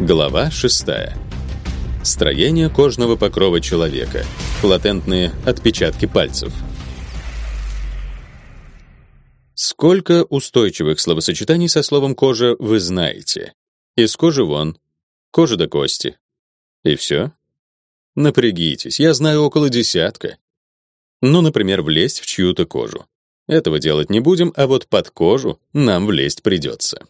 Глава 6. Строение кожного покрова человека. Латентные отпечатки пальцев. Сколько устойчивых словосочетаний со словом кожа вы знаете? Из кожи вон, кожа до кости. И все? Напрягитесь, я знаю около десятка. Ну, например, влезть в чью-то кожу. Этого делать не будем, а вот под кожу нам влезть придется.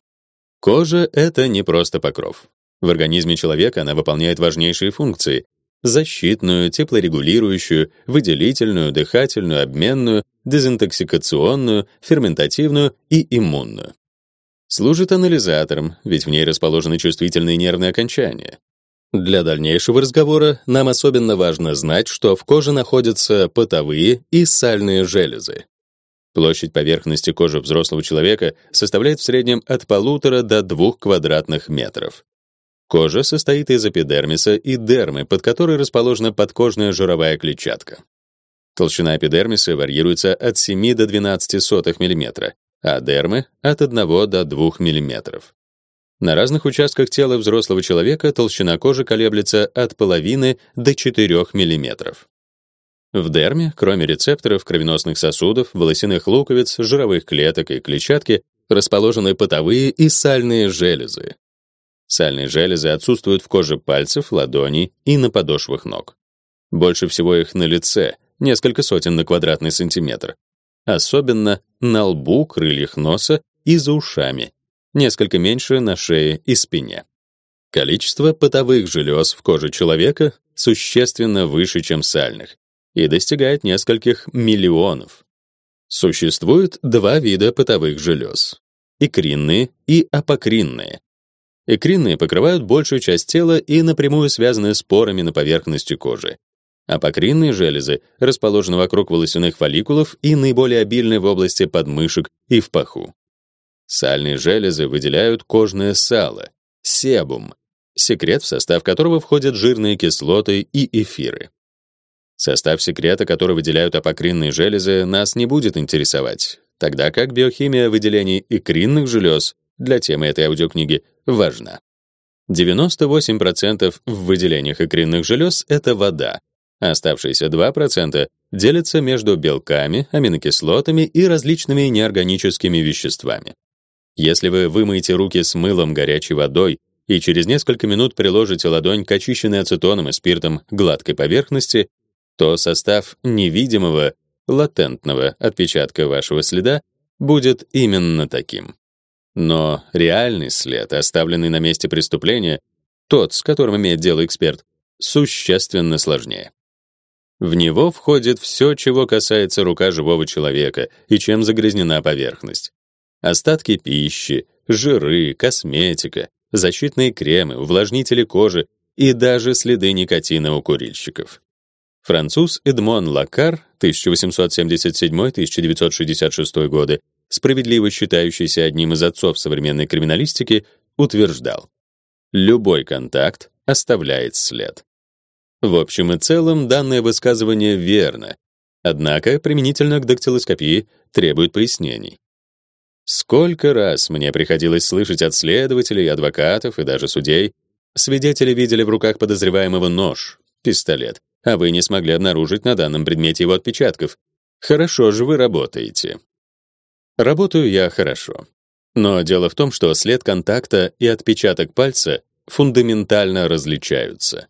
Кожа — это не просто покров. В организме человека она выполняет важнейшие функции: защитную, теплорегулирующую, выделительную, дыхательную, обменную, дезинтоксикационную, ферментативную и иммунную. Служит анализатором, ведь в ней расположены чувствительные нервные окончания. Для дальнейшего разговора нам особенно важно знать, что в коже находятся потовые и сальные железы. Площадь поверхности кожи взрослого человека составляет в среднем от полутора до двух квадратных метров. Кожа состоит из эпидермиса и дермы, под которой расположена подкожная жировая клетчатка. Толщина эпидермиса варьируется от 7 до 12 сотых мм, а дермы — от 1 до 2 мм. На разных участках тела взрослого человека толщина кожи колеблется от половины до 4 мм. В дерме, кроме рецепторов кровеносных сосудов, волосяных луковиц, жировых клеток и клетчатки, расположены потовые и сальные железы. Сальные железы отсутствуют в коже пальцев, ладоней и на подошвах ног. Больше всего их на лице, несколько сотен на квадратный сантиметр. Особенно на лбу, крыльях носа и за ушами, несколько меньше на шее и спине. Количество потовых желез в коже человека существенно выше, чем сальных, и достигает нескольких миллионов. Существует два вида потовых желез: икринные и апокринные. Экринные покрывают большую часть тела и напрямую связаны с порами на поверхности кожи. Апокринные железы расположены вокруг волосяных фолликулов и наиболее обильны в области подмышек и в паху. Сальные железы выделяют кожное сало, себум, секрет, в состав которого входят жирные кислоты и эфиры. Состав секрета, который выделяют апокринные железы, нас не будет интересовать, тогда как биохимия выделений икринных желез для темы этой аудиокниги важна. 98% в выделениях икринных желез — это вода, оставшиеся 2% делятся между белками, аминокислотами и различными неорганическими веществами. Если вы вымоете руки с мылом горячей водой и через несколько минут приложите ладонь к очищенной ацетоном и спиртом гладкой поверхности, то состав невидимого, латентного отпечатка вашего следа будет именно таким. Но реальный след, оставленный на месте преступления, тот, с которым имеет дело эксперт, существенно сложнее. В него входит все, чего касается рука живого человека и чем загрязнена поверхность. Остатки пищи, жиры, косметика, защитные кремы, увлажнители кожи и даже следы никотина у курильщиков. Француз Эдмон Лакар 1877-1966 годы справедливо считающийся одним из отцов современной криминалистики, утверждал: любой контакт оставляет след. В общем и целом данное высказывание верно, однако применительно к дактилоскопии требует пояснений. Сколько раз мне приходилось слышать от следователей, адвокатов и даже судей, свидетели видели в руках подозреваемого нож, пистолет, а вы не смогли обнаружить на данном предмете его отпечатков. Хорошо же вы работаете. Работаю я хорошо. Но дело в том, что след контакта и отпечаток пальца фундаментально различаются.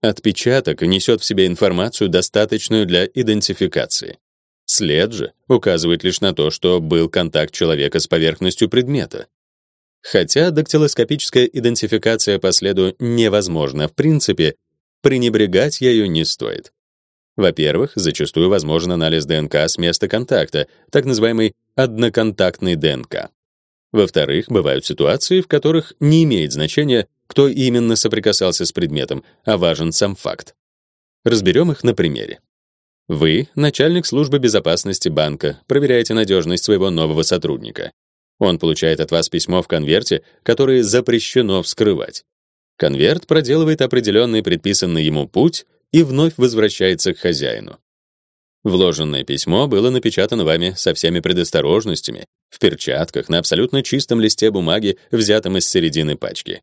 Отпечаток несет в себе информацию, достаточную для идентификации. След же указывает лишь на то, что был контакт человека с поверхностью предмета. Хотя дактилоскопическая идентификация по следу невозможна в принципе, пренебрегать ею не стоит. Во-первых, зачастую возможен анализ ДНК с места контакта, так называемый одноконтактный ДНК. Во-вторых, бывают ситуации, в которых не имеет значения, кто именно соприкасался с предметом, а важен сам факт. Разберем их на примере. Вы, начальник службы безопасности банка, проверяете надежность своего нового сотрудника. Он получает от вас письмо в конверте, которое запрещено вскрывать. Конверт проделывает определенный предписанный ему путь и вновь возвращается к хозяину. Вложенное письмо было напечатано вами со всеми предосторожностями, в перчатках, на абсолютно чистом листе бумаги, взятом из середины пачки.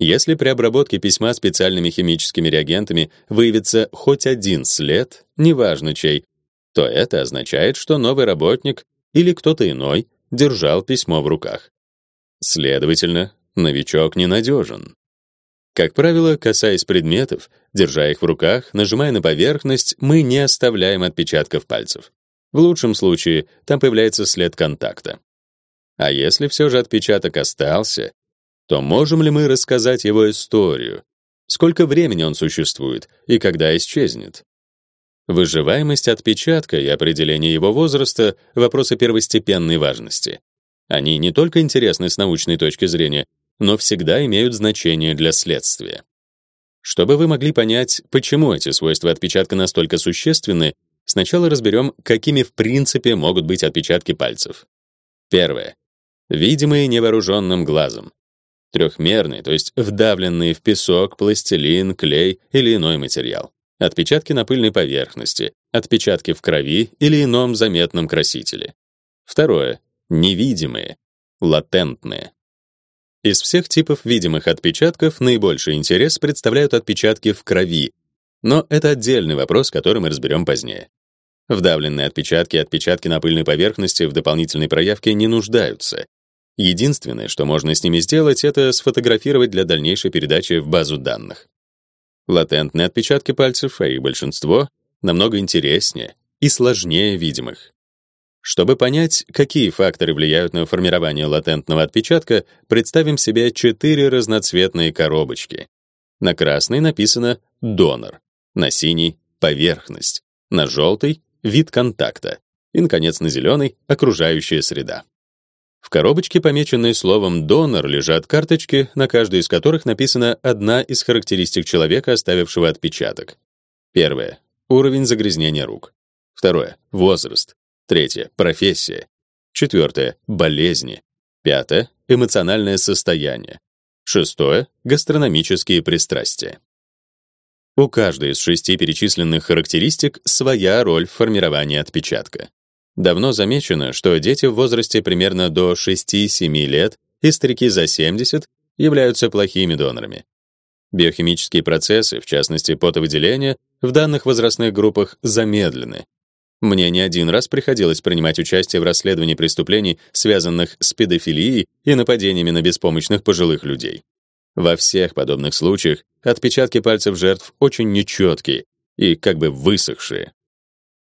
Если при обработке письма специальными химическими реагентами выявится хоть один след, неважно чей, то это означает, что новый работник или кто-то иной держал письмо в руках. Следовательно, новичок ненадежен. Как правило, касаясь предметов, держа их в руках, нажимая на поверхность, мы не оставляем отпечатков пальцев. В лучшем случае там появляется след контакта. А если все же отпечаток остался, то можем ли мы рассказать его историю? Сколько времени он существует и когда исчезнет? Выживаемость отпечатка и определение его возраста — вопросы первостепенной важности. Они не только интересны с научной точки зрения, но всегда имеют значение для следствия. Чтобы вы могли понять, почему эти свойства отпечатка настолько существенны, сначала разберем, какими в принципе могут быть отпечатки пальцев. Первое. Видимые невооруженным глазом. Трехмерные, то есть вдавленные в песок, пластилин, клей или иной материал. Отпечатки на пыльной поверхности, отпечатки в крови или ином заметном красителе. Второе. Невидимые, латентные. Из всех типов видимых отпечатков наибольший интерес представляют отпечатки в крови, но это отдельный вопрос, который мы разберем позднее. Вдавленные отпечатки и отпечатки на пыльной поверхности в дополнительной проявке не нуждаются. Единственное, что можно с ними сделать, это сфотографировать для дальнейшей передачи в базу данных. Латентные отпечатки пальцев, а их большинство, намного интереснее и сложнее видимых. Чтобы понять, какие факторы влияют на формирование латентного отпечатка, представим себе четыре разноцветные коробочки. На красной написано «донор», на синий — «поверхность», на желтый — «вид контакта» и, наконец, на зеленый — «окружающая среда». В коробочке, помеченной словом «донор», лежат карточки, на каждой из которых написана одна из характеристик человека, оставившего отпечаток. Первое — уровень загрязнения рук. Второе — возраст. Третье — профессия. Четвертое — болезни. Пятое — эмоциональное состояние. Шестое — гастрономические пристрастия. У каждой из шести перечисленных характеристик своя роль в формировании отпечатка. Давно замечено, что дети в возрасте примерно до 6-7 лет и старики за 70 являются плохими донорами. Биохимические процессы, в частности потовыделение, в данных возрастных группах замедлены, мне не один раз приходилось принимать участие в расследовании преступлений, связанных с педофилией и нападениями на беспомощных пожилых людей. Во всех подобных случаях отпечатки пальцев жертв очень нечеткие и как бы высохшие.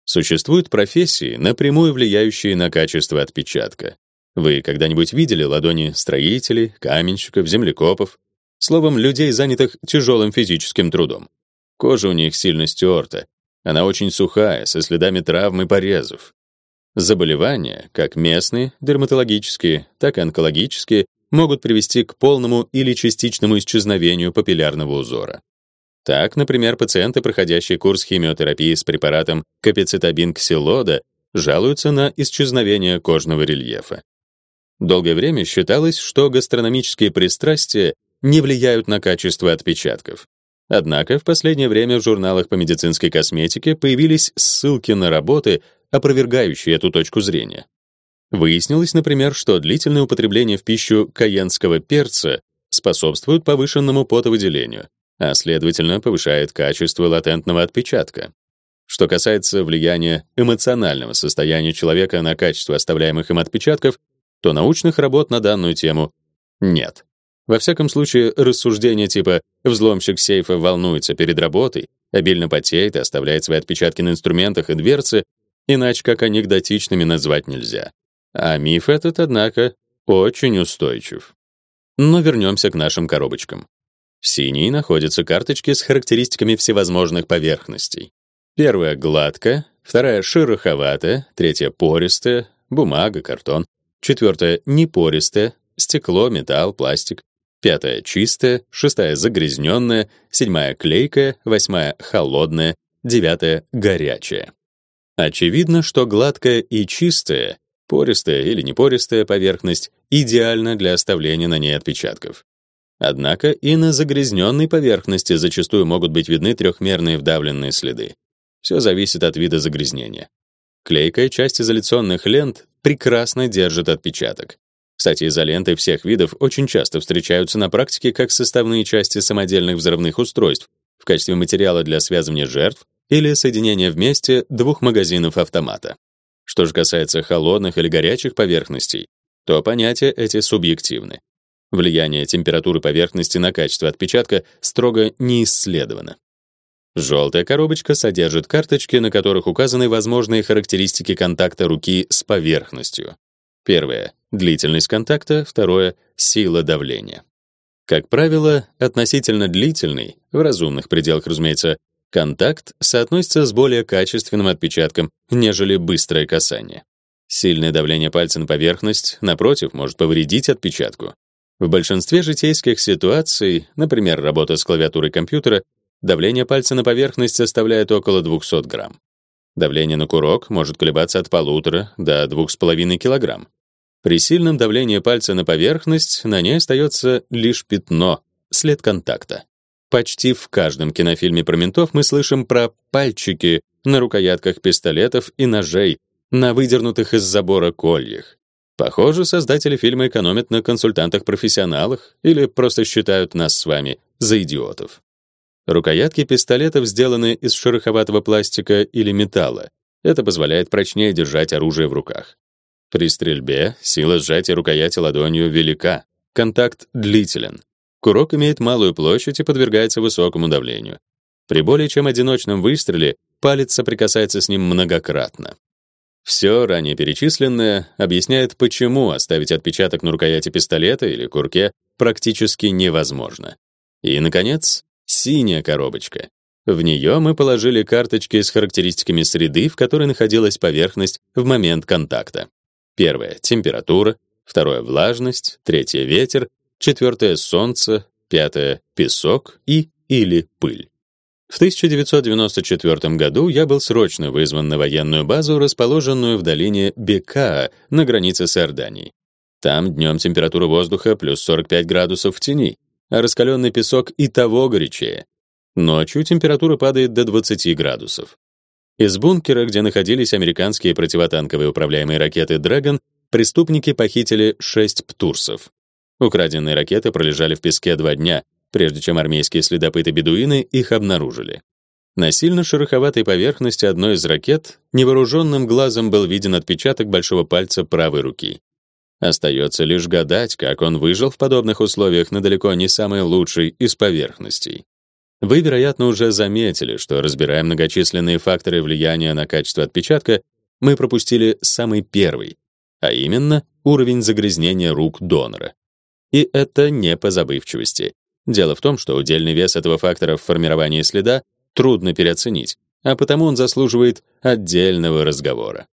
Существуют профессии, напрямую влияющие на качество отпечатка. Вы когда-нибудь видели ладони строителей, каменщиков, землекопов, словом, людей, занятых тяжелым физическим трудом? Кожа у них сильно стерта, она очень сухая, со следами травм и порезов. Заболевания, как местные, дерматологические, так и онкологические, могут привести к полному или частичному исчезновению папиллярного узора. Так, например, пациенты, проходящие курс химиотерапии с препаратом капецитабин-ксилода, жалуются на исчезновение кожного рельефа. Долгое время считалось, что гастрономические пристрастия не влияют на качество отпечатков. Однако в последнее время в журналах по медицинской косметике появились ссылки на работы, опровергающие эту точку зрения. Выяснилось, например, что длительное употребление в пищу каенского перца способствует повышенному потовыделению, а следовательно повышает качество латентного отпечатка. Что касается влияния эмоционального состояния человека на качество оставляемых им отпечатков, то научных работ на данную тему нет. Во всяком случае, рассуждения типа «взломщик сейфа волнуется перед работой», обильно потеет и оставляет свои отпечатки на инструментах и дверце, иначе как анекдотичными назвать нельзя. А миф этот, однако, очень устойчив. Но вернемся к нашим коробочкам. В синей находятся карточки с характеристиками всевозможных поверхностей. Первая — гладкая, вторая — шероховатая, третья — пористая, бумага, картон, четвертая — непористая, стекло, металл, пластик, пятая — чистая, шестая — загрязненная, седьмая — клейкая, восьмая — холодная, девятая — горячая. Очевидно, что гладкая и чистая, пористая или непористая поверхность идеальна для оставления на ней отпечатков. Однако и на загрязненной поверхности зачастую могут быть видны трехмерные вдавленные следы. Все зависит от вида загрязнения. Клейкая часть изоляционных лент прекрасно держит отпечаток. Кстати, изоленты всех видов очень часто встречаются на практике как составные части самодельных взрывных устройств в качестве материала для связывания жертв или соединения вместе двух магазинов автомата. Что же касается холодных или горячих поверхностей, то понятия эти субъективны. Влияние температуры поверхности на качество отпечатка строго не исследовано. Желтая коробочка содержит карточки, на которых указаны возможные характеристики контакта руки с поверхностью. Первое длительность контакта, второе сила давления. Как правило, относительно длительный, в разумных пределах, разумеется, контакт соотносится с более качественным отпечатком, нежели быстрое касание. Сильное давление пальца на поверхность, напротив, может повредить отпечатку. В большинстве житейских ситуаций, например, работа с клавиатурой компьютера, давление пальца на поверхность составляет около 200 грамм. Давление на курок может колебаться от полутора до 2,5 килограмм. При сильном давлении пальца на поверхность на ней остается лишь пятно, след контакта. Почти в каждом кинофильме про ментов мы слышим про пальчики на рукоятках пистолетов и ножей, на выдернутых из забора кольях. Похоже, создатели фильма экономят на консультантах-профессионалах или просто считают нас с вами за идиотов. Рукоятки пистолетов сделаны из шероховатого пластика или металла. Это позволяет прочнее держать оружие в руках. При стрельбе сила сжатия рукояти ладонью велика, контакт длителен. Курок имеет малую площадь и подвергается высокому давлению. При более чем одиночном выстреле палец соприкасается с ним многократно. Все ранее перечисленное объясняет, почему оставить отпечаток на рукояти пистолета или курке практически невозможно. И наконец, синяя коробочка. В нее мы положили карточки с характеристиками среды, в которой находилась поверхность в момент контакта. Первое температура, второе влажность, третье ветер, четвертое солнце, пятое песок и или пыль. В 1994 году я был срочно вызван на военную базу, расположенную в долине Бекаа на границе с Иорданией. Там днем температура воздуха плюс 45 градусов в тени, а раскаленный песок и того горячее. Ночью температура падает до 20 градусов. Из бункера, где находились американские противотанковые управляемые ракеты Dragon, преступники похитили шесть птурсов. Украденные ракеты пролежали в песке два дня, прежде чем армейские следопыты-бедуины их обнаружили. На сильно шероховатой поверхности одной из ракет невооруженным глазом был виден отпечаток большого пальца правой руки. Остается лишь гадать, как он выжил в подобных условиях на далеко не самой лучшей из поверхностей. Вы, вероятно, уже заметили, что разбирая многочисленные факторы влияния на качество отпечатка, мы пропустили самый первый, а именно уровень загрязнения рук донора. И это не по забывчивости. Дело в том, что удельный вес этого фактора в формировании следа трудно переоценить, а потому он заслуживает отдельного разговора.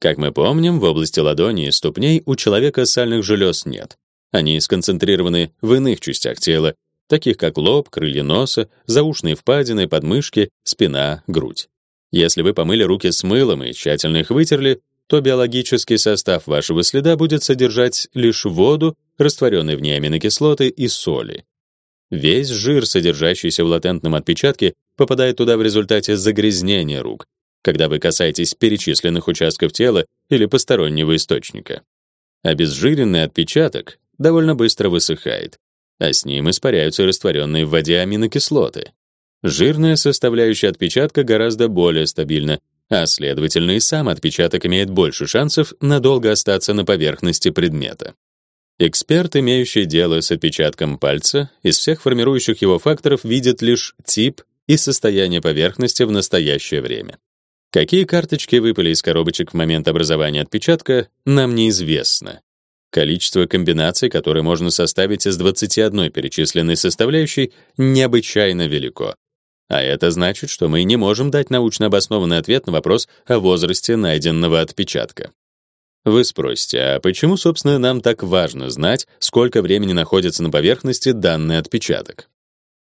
Как мы помним, в области ладони и ступней у человека сальных желез нет. Они сконцентрированы в иных частях тела, таких как лоб, крылья носа, заушные впадины, подмышки, спина, грудь. Если вы помыли руки с мылом и тщательно их вытерли, то биологический состав вашего следа будет содержать лишь воду, растворенный в ней аминокислоты и соли. Весь жир, содержащийся в латентном отпечатке, попадает туда в результате загрязнения рук, когда вы касаетесь перечисленных участков тела или постороннего источника. Обезжиренный отпечаток довольно быстро высыхает, а с ним испаряются растворенные в воде аминокислоты. Жирная составляющая отпечатка гораздо более стабильна, а следовательно и сам отпечаток имеет больше шансов надолго остаться на поверхности предмета. Эксперт, имеющий дело с отпечатком пальца, из всех формирующих его факторов видит лишь тип и состояние поверхности в настоящее время. Какие карточки выпали из коробочек в момент образования отпечатка, нам неизвестно. Количество комбинаций, которые можно составить из 21 перечисленной составляющей, необычайно велико. А это значит, что мы не можем дать научно обоснованный ответ на вопрос о возрасте найденного отпечатка. Вы спросите, а почему, собственно, нам так важно знать, сколько времени находится на поверхности данный отпечаток?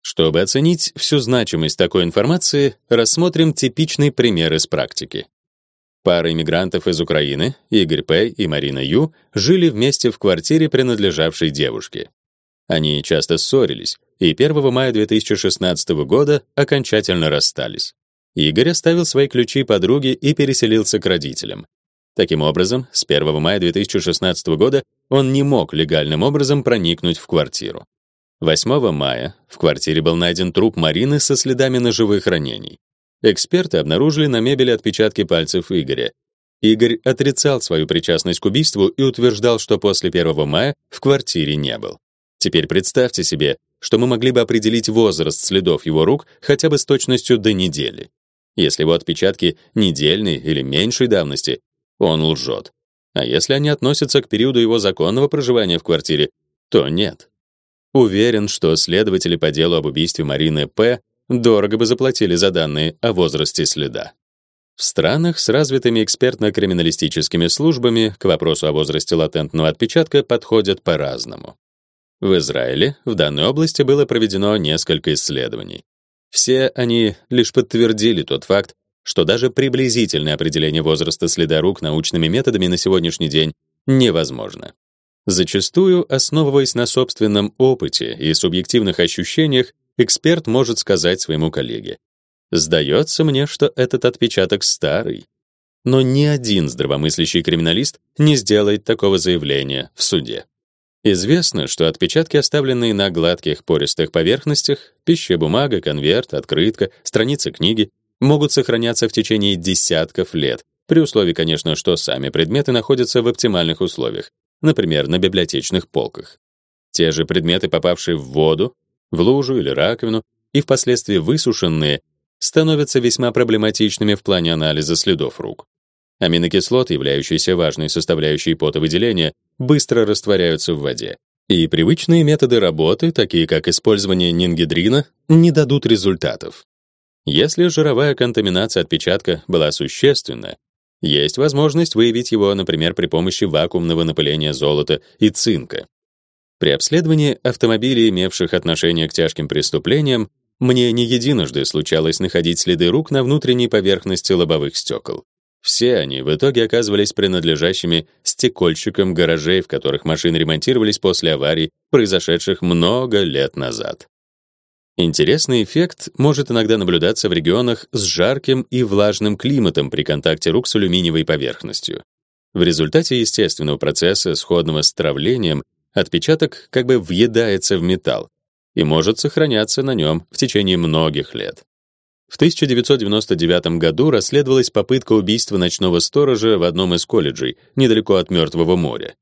Чтобы оценить всю значимость такой информации, рассмотрим типичный пример из практики. Пара иммигрантов из Украины, Игорь П. и Марина Ю, жили вместе в квартире, принадлежавшей девушке. Они часто ссорились, и 1 мая 2016 года окончательно расстались. Игорь оставил свои ключи подруге и переселился к родителям. Таким образом, с 1 мая 2016 года он не мог легальным образом проникнуть в квартиру. 8 мая в квартире был найден труп Марины со следами ножевых ранений. Эксперты обнаружили на мебели отпечатки пальцев Игоря. Игорь отрицал свою причастность к убийству и утверждал, что после 1 мая в квартире не был. Теперь представьте себе, что мы могли бы определить возраст следов его рук хотя бы с точностью до недели. Если его отпечатки недельной или меньшей давности, он лжет. А если они относятся к периоду его законного проживания в квартире, то нет. Уверен, что следователи по делу об убийстве Марины П. дорого бы заплатили за данные о возрасте следа. В странах с развитыми экспертно-криминалистическими службами к вопросу о возрасте латентного отпечатка подходят по-разному. В Израиле в данной области было проведено несколько исследований. Все они лишь подтвердили тот факт, что даже приблизительное определение возраста следа рук научными методами на сегодняшний день невозможно. Зачастую, основываясь на собственном опыте и субъективных ощущениях, эксперт может сказать своему коллеге: "Сдается мне, что этот отпечаток старый". Но ни один здравомыслящий криминалист не сделает такого заявления в суде. Известно, что отпечатки, оставленные на гладких пористых поверхностях, пища, бумага, конверт, открытка, страницы книги, могут сохраняться в течение десятков лет, при условии, конечно, что сами предметы находятся в оптимальных условиях, например, на библиотечных полках. Те же предметы, попавшие в воду, в лужу или раковину и впоследствии высушенные, становятся весьма проблематичными в плане анализа следов рук. Аминокислоты, являющиеся важной составляющей потовыделения, быстро растворяются в воде. И привычные методы работы, такие как использование нингидрина, не дадут результатов. Если жировая контаминация отпечатка была существенна, есть возможность выявить его, например, при помощи вакуумного напыления золота и цинка. При обследовании автомобилей, имевших отношение к тяжким преступлениям, мне не единожды случалось находить следы рук на внутренней поверхности лобовых стекол. Все они в итоге оказывались принадлежащими стекольщикам гаражей, в которых машины ремонтировались после аварий, произошедших много лет назад. Интересный эффект может иногда наблюдаться в регионах с жарким и влажным климатом при контакте рук с алюминиевой поверхностью. В результате естественного процесса, сходного с травлением, отпечаток как бы въедается в металл и может сохраняться на нем в течение многих лет. В 1999 году расследовалась попытка убийства ночного сторожа в одном из колледжей, недалеко от Мертвого моря.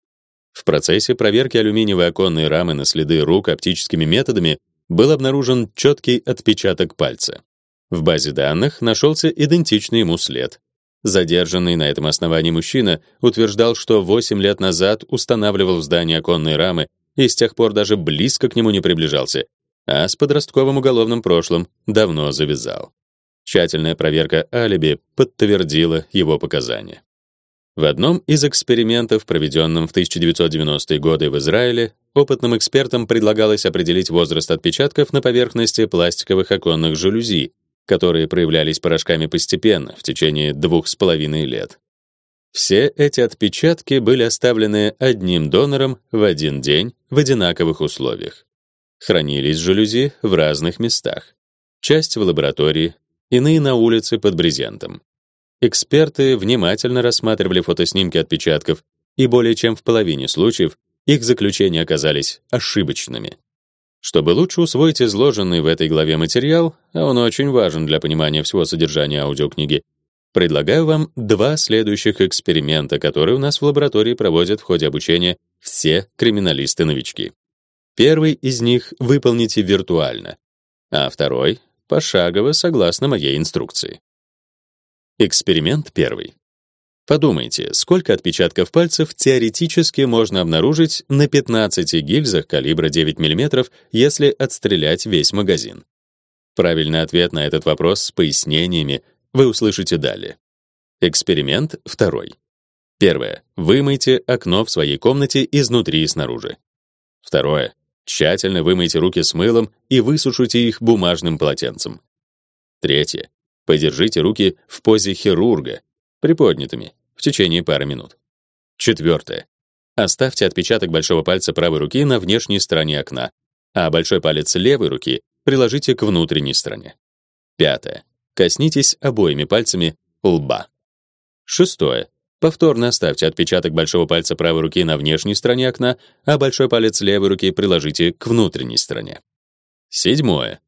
В процессе проверки алюминиевой оконной рамы на следы рук оптическими методами был обнаружен четкий отпечаток пальца. В базе данных нашелся идентичный ему след. Задержанный на этом основании мужчина утверждал, что 8 лет назад устанавливал в здании оконные рамы и с тех пор даже близко к нему не приближался, а с подростковым уголовным прошлым давно завязал. Тщательная проверка алиби подтвердила его показания. В одном из экспериментов, проведенном в 1990-е годы в Израиле, опытным экспертам предлагалось определить возраст отпечатков на поверхности пластиковых оконных жалюзи, которые проявлялись порошками постепенно в течение двух с половиной лет. Все эти отпечатки были оставлены одним донором в один день в одинаковых условиях. Хранились жалюзи в разных местах. Часть в лаборатории, иные на улице под брезентом. Эксперты внимательно рассматривали фотоснимки отпечатков, и более чем в половине случаев их заключения оказались ошибочными. Чтобы лучше усвоить изложенный в этой главе материал, а он очень важен для понимания всего содержания аудиокниги, предлагаю вам два следующих эксперимента, которые у нас в лаборатории проводят в ходе обучения все криминалисты-новички. Первый из них выполните виртуально, а второй пошагово согласно моей инструкции. Эксперимент первый. Подумайте, сколько отпечатков пальцев теоретически можно обнаружить на 15 гильзах калибра 9 мм, если отстрелять весь магазин. Правильный ответ на этот вопрос с пояснениями вы услышите далее. Эксперимент второй. Первое. Вымойте окно в своей комнате изнутри и снаружи. Второе. Тщательно вымойте руки с мылом и высушите их бумажным полотенцем. Третье. Подержите руки в позе хирурга, приподнятыми, в течение пары минут. Четвертое. Оставьте отпечаток большого пальца правой руки на внешней стороне окна, а большой палец левой руки приложите к внутренней стороне. Пятое. Коснитесь обоими пальцами лба. Шестое. Повторно оставьте отпечаток большого пальца правой руки на внешней стороне окна, а большой палец левой руки приложите к внутренней стороне. Седьмое.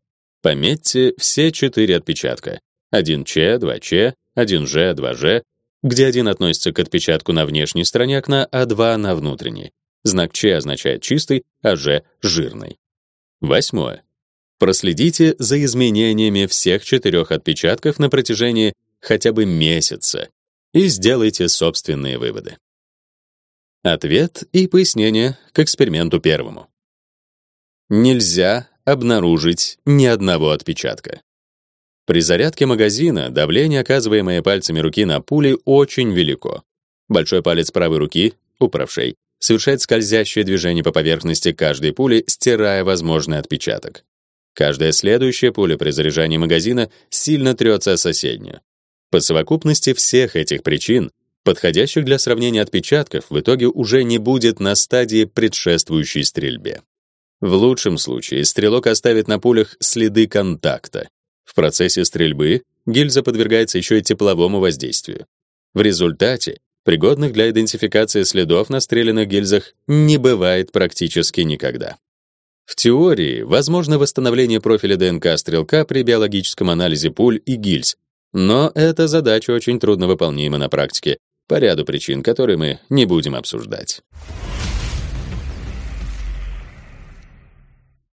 Пометьте все четыре отпечатка. 1Ч, 2Ч, 1Ж, 2Ж, где один относится к отпечатку на внешней стороне окна, а два на внутренней. Знак Ч означает чистый, а Ж жирный. Восьмое. Проследите за изменениями всех четырех отпечатков на протяжении хотя бы месяца и сделайте собственные выводы. Ответ и пояснение к эксперименту первому. Нельзя обнаружить ни одного отпечатка. При зарядке магазина давление, оказываемое пальцами руки на пули, очень велико. Большой палец правой руки, у правшей, совершает скользящее движение по поверхности каждой пули, стирая возможный отпечаток. Каждая следующая пуля при заряжании магазина сильно трется о соседнюю. По совокупности всех этих причин, подходящих для сравнения отпечатков, в итоге уже не будет на стадии предшествующей стрельбе. В лучшем случае стрелок оставит на пулях следы контакта. В процессе стрельбы гильза подвергается еще и тепловому воздействию. В результате пригодных для идентификации следов на стрелянных гильзах не бывает практически никогда. В теории возможно восстановление профиля ДНК стрелка при биологическом анализе пуль и гильз, но эта задача очень трудно выполнима на практике по ряду причин, которые мы не будем обсуждать.